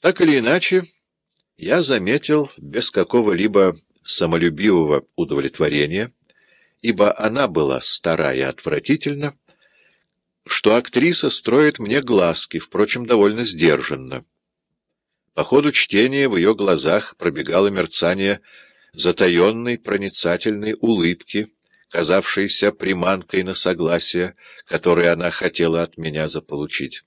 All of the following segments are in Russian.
Так или иначе, я заметил без какого-либо самолюбивого удовлетворения, ибо она была стара и отвратительна, что актриса строит мне глазки, впрочем, довольно сдержанно. По ходу чтения в ее глазах пробегало мерцание затаенной проницательной улыбки, казавшейся приманкой на согласие, которое она хотела от меня заполучить.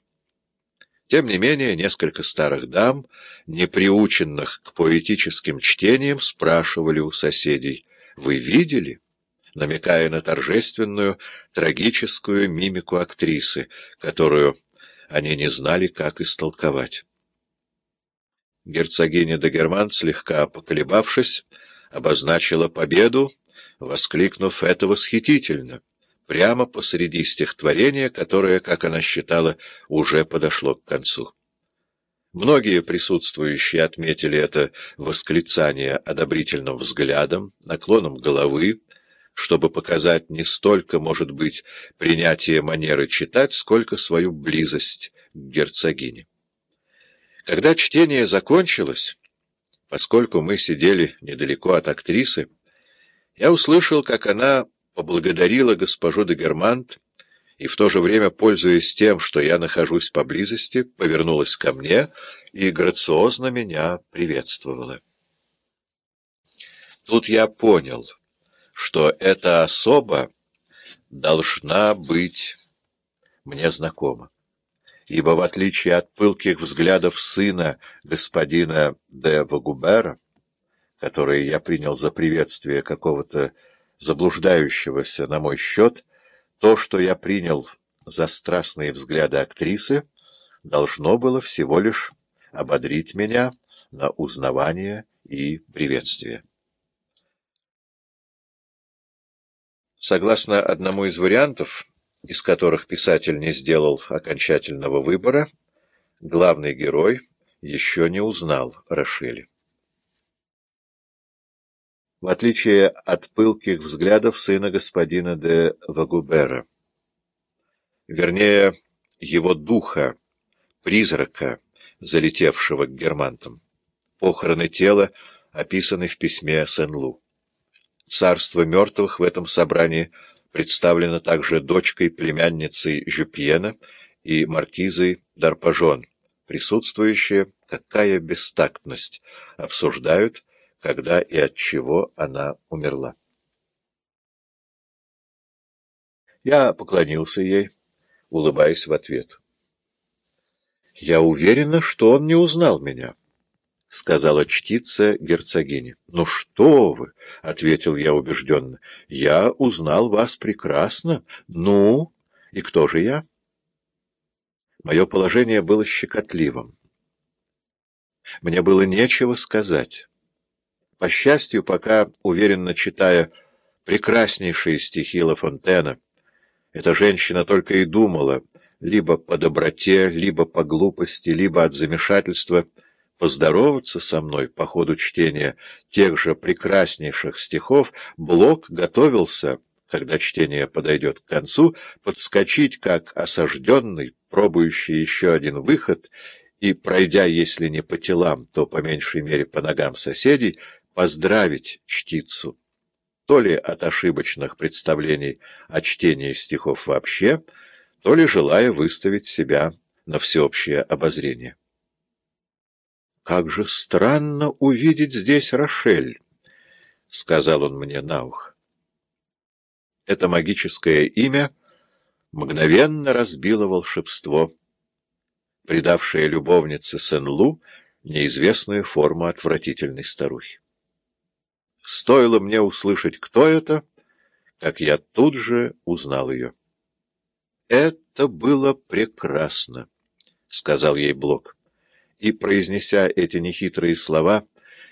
Тем не менее, несколько старых дам, не приученных к поэтическим чтениям, спрашивали у соседей «Вы видели?» намекая на торжественную, трагическую мимику актрисы, которую они не знали, как истолковать. Герцогиня де Герман, слегка поколебавшись, обозначила победу, воскликнув «это восхитительно!» Прямо посреди стихотворения, которое, как она считала, уже подошло к концу. Многие присутствующие отметили это восклицание одобрительным взглядом, наклоном головы, чтобы показать не столько, может быть, принятие манеры читать, сколько свою близость к герцогине. Когда чтение закончилось, поскольку мы сидели недалеко от актрисы, я услышал, как она поблагодарила госпожу де Германт и в то же время, пользуясь тем, что я нахожусь поблизости, повернулась ко мне и грациозно меня приветствовала. Тут я понял, что эта особа должна быть мне знакома, ибо в отличие от пылких взглядов сына господина де Вагубера, которые я принял за приветствие какого-то заблуждающегося на мой счет, то, что я принял за страстные взгляды актрисы, должно было всего лишь ободрить меня на узнавание и приветствие. Согласно одному из вариантов, из которых писатель не сделал окончательного выбора, главный герой еще не узнал Рошели в отличие от пылких взглядов сына господина де Вагубера. Вернее, его духа, призрака, залетевшего к германтам. Похороны тела описаны в письме Сен-Лу. Царство мертвых в этом собрании представлено также дочкой племянницей Жюпьена и маркизой Дарпажон. Присутствующие, какая бестактность, обсуждают, когда и от чего она умерла. Я поклонился ей, улыбаясь в ответ. «Я уверена, что он не узнал меня», — сказала чтица герцогиня. «Ну что вы!» — ответил я убежденно. «Я узнал вас прекрасно. Ну, и кто же я?» Мое положение было щекотливым. Мне было нечего сказать. По счастью, пока уверенно читая прекраснейшие стихи Ла Фонтена, эта женщина только и думала либо по доброте, либо по глупости, либо от замешательства поздороваться со мной по ходу чтения тех же прекраснейших стихов, Блок готовился, когда чтение подойдет к концу, подскочить как осажденный, пробующий еще один выход, и, пройдя, если не по телам, то по меньшей мере по ногам соседей, поздравить чтицу, то ли от ошибочных представлений о чтении стихов вообще, то ли желая выставить себя на всеобщее обозрение. «Как же странно увидеть здесь Рошель», — сказал он мне на ухо. Это магическое имя мгновенно разбило волшебство, придавшее любовнице Сен-Лу неизвестную форму отвратительной старухи. Стоило мне услышать, кто это, как я тут же узнал ее. «Это было прекрасно», — сказал ей Блок. И, произнеся эти нехитрые слова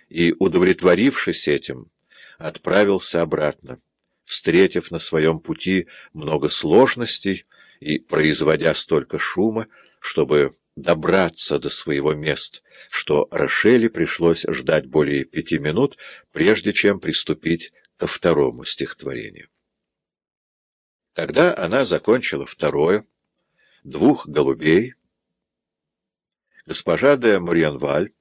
и удовлетворившись этим, отправился обратно, встретив на своем пути много сложностей и производя столько шума, чтобы добраться до своего места, что Рошели пришлось ждать более пяти минут, прежде чем приступить ко второму стихотворению. Когда она закончила второе, двух голубей, Госпожа де Мурьенваль